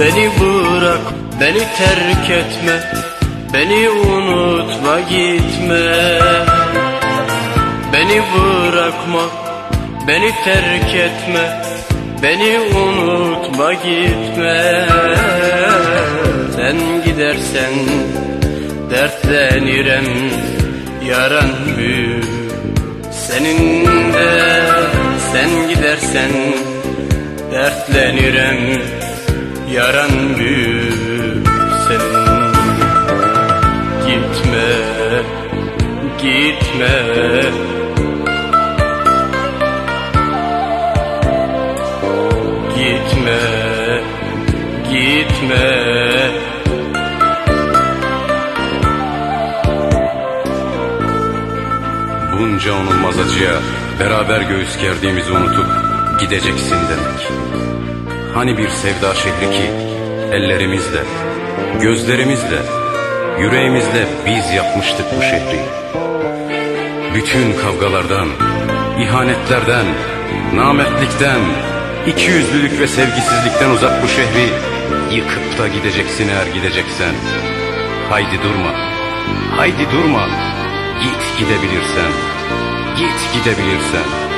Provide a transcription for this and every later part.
Beni bırak, beni terk etme Beni unutma gitme. Beni bırakma, beni terk etme Beni unutma gitme. Sen gidersen dertlenirim Yaran büyük senin de. Sen gidersen dertlenirim Yaran büyük senin. Gitme, gitme. Gitme, gitme. Bunca onulmaz acıya beraber göğüs gerdiğimizi unutup gideceksin demek. Hani bir sevda şehri ki ellerimizle, gözlerimizle, yüreğimizle biz yapmıştık bu şehri. Bütün kavgalardan, ihanetlerden, namertlikten, ikiyüzlülük ve sevgisizlikten uzak bu şehri yıkıp da gideceksin eğer gideceksen. Haydi durma, haydi durma, git gidebilirsen, git gidebilirsen.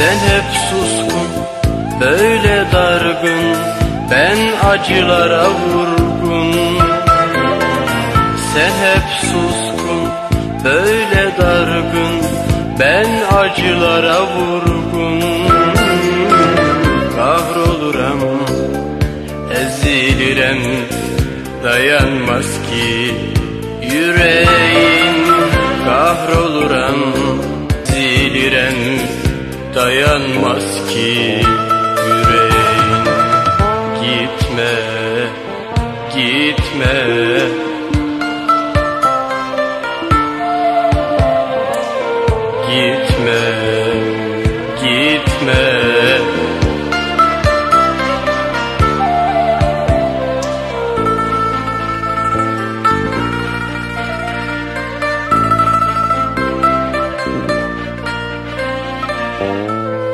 Sen hep suskun, böyle dargın Ben acılara vurgun. Sen hep suskun, böyle dargın Ben acılara vurgun. Kahroluram, ezilirem Dayanmaz ki yüreğim. Kahroluram, ezilirem dayanmaz ki yüreğin Gitme, gitme Música